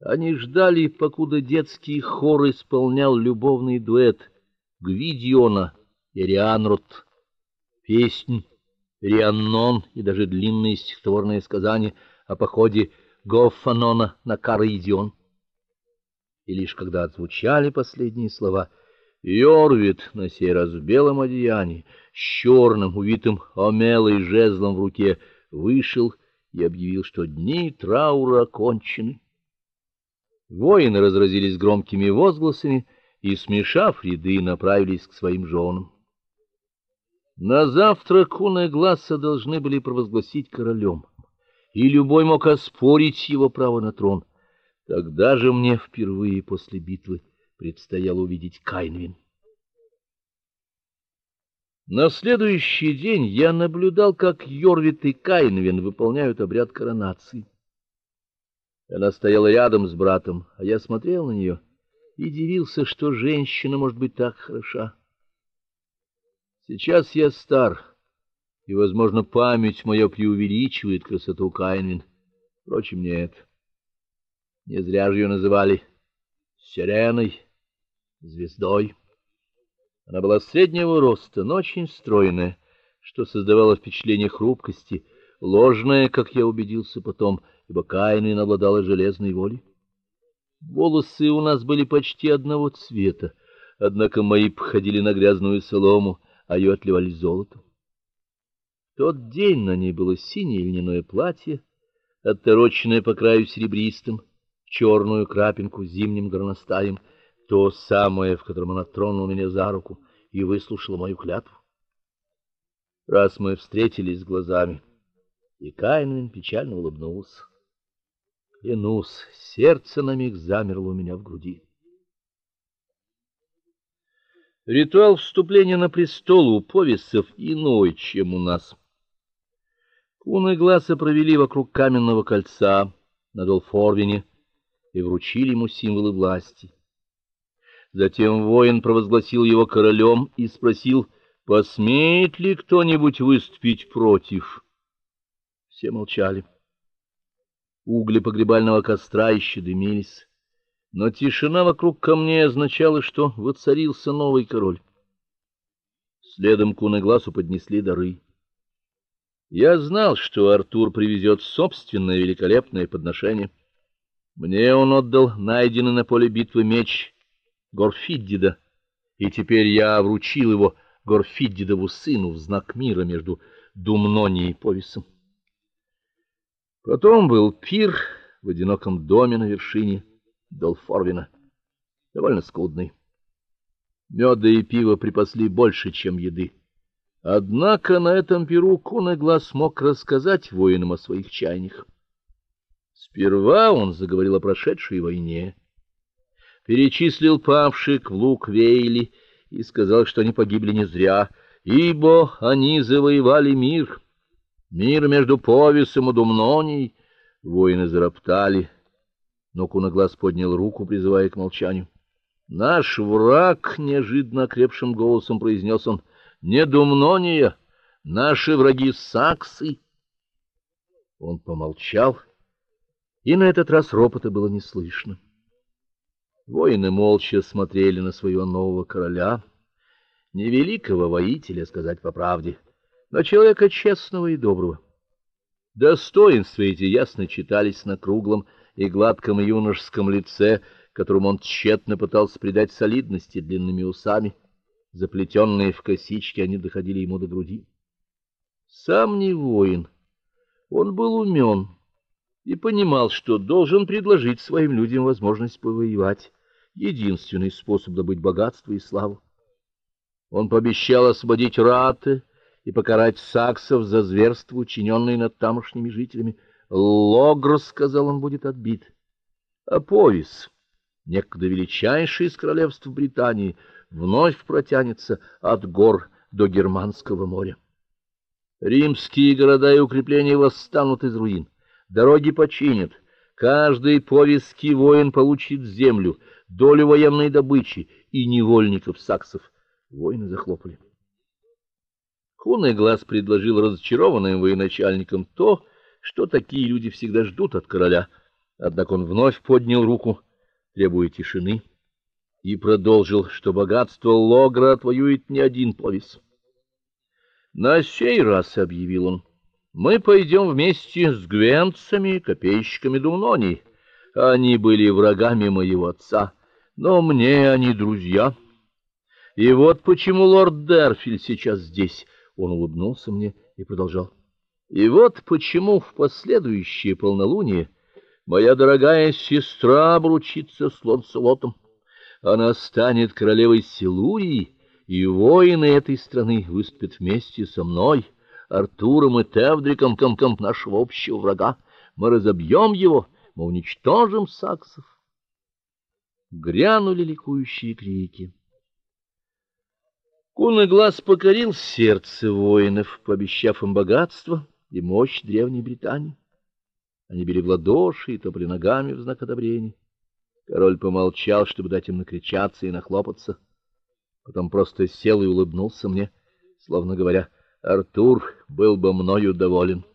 Они ждали, покуда детский хор исполнял любовный дуэт Гвидиона и Рианрот, песнь Рианнон и даже длинные стихотворные сказания о походе Гофанона на Каридион. И лишь когда отзвучали последние слова, Йорвит на сей раз в белом одеянии, с черным увитым омелой жезлом в руке, вышел и объявил, что дни траура окончены. Воины разразились громкими возгласами и, смешав ряды, направились к своим женам. На завтра Куна Гласса должны были провозгласить королем, и любой мог оспорить его право на трон. Тогда же мне впервые после битвы предстояло увидеть Кайнвин. На следующий день я наблюдал, как Йорвит и Кайнвин выполняют обряд коронации. Она стояла рядом с братом, а я смотрел на нее и дивился, что женщина может быть так хороша. Сейчас я стар, и, возможно, память моя преувеличивает красоту Кайнвин. Впрочем, нет. Не зря же ее называли сиреной, звездой. Она была среднего роста, но очень стройная, что создавало впечатление хрупкости, ложное, как я убедился потом, — ибо Каин обладала железной волей. Волосы у нас были почти одного цвета, однако мои походили на грязную солому, а ее отливали золотом. В тот день на ней было синее льняное платье, оттороченное по краю серебристым, черную крапинку зимним горностаем, то самое, в котором она тронула меня за руку и выслушала мою клятву. Раз мы встретились глазами, и Каин печально улыбнулся. Клянусь, сердце на миг замерло у меня в груди. Ритуал вступления на престол у повесов иной, чем у нас. Куны глаза провели вокруг каменного кольца на Долфорвине и вручили ему символы власти. Затем воин провозгласил его королем и спросил, посмеет ли кто-нибудь выступить против. Все молчали. Угли погребального костра еще дымились, но тишина вокруг камней означала, что воцарился новый король. Следом куны глазу поднесли дары. Я знал, что Артур привезет собственное великолепное подношение. Мне он отдал найденный на поле битвы меч Горфиддида, и теперь я вручил его Горфиддидову сыну в знак мира между Думнонией и Повисом. Потом был пир в одиноком доме на вершине Долфорвина, довольно скудный. Меда и пива припасли больше, чем еды. Однако на этом пиру Кунаглаз мог рассказать воинам о своих чаяниях. Сперва он заговорил о прошедшей войне, перечислил павших в лук Вейли и сказал, что они погибли не зря, ибо они завоевали мир. Мир между Повисом и Думнонией. Воины зароптали, но Кунаглаз поднял руку, призывая к молчанию. Наш враг, неожиданно окрепшим голосом произнес он, не Думнония, наши враги саксы. Он помолчал, и на этот раз ропота было не слышно. Воины молча смотрели на своего нового короля, невеликого воителя, сказать по правде но человека честного и доброго. Достоинства эти ясно читались на круглом и гладком юношеском лице, которому он тщетно пытался придать солидности длинными усами, заплетенные в косички, они доходили ему до груди. Сам не воин, он был умен и понимал, что должен предложить своим людям возможность повоевать, единственный способ добыть богатство и славу. Он пообещал освободить раты, и покарать саксов за зверство, учиненное над тамошними жителями. Логр, сказал он, будет отбит. А Повис, некогда величайший из королевств Британии, вновь протянется от гор до Германского моря. Римские города и укрепления восстанут из руин, дороги починят, каждый повиский воин получит землю, долю военной добычи и невольников саксов. Воины захлопали. Куный глаз предложил разочарованным военачальникам то, что такие люди всегда ждут от короля Однако он вновь поднял руку, требуя тишины, и продолжил, что богатство Логра отвоюет не один повес. На сей раз объявил он: мы пойдем вместе с гвенцами, копейщиками Дунони. Они были врагами моего отца, но мне они друзья. И вот почему лорд Дерфиль сейчас здесь. Он улыбнулся мне и продолжал: И вот почему в последующее полнолуние моя дорогая сестра обручится с Лонселотом. Она станет королевой Силурии, и воины этой страны выступят вместе со мной Артуром и Тевдриком, комком нашего общего врага. Мы разобьем его, мы уничтожим саксов. Грянули ликующие крики. Кунный глаз покорил сердце воинов, пообещав им богатство и мощь древней Британии. Они били в ладоши и топали ногами в знак одобрения. Король помолчал, чтобы дать им накричаться и нахлопаться. Потом просто сел и улыбнулся мне, словно говоря: Артур был бы мною доволен.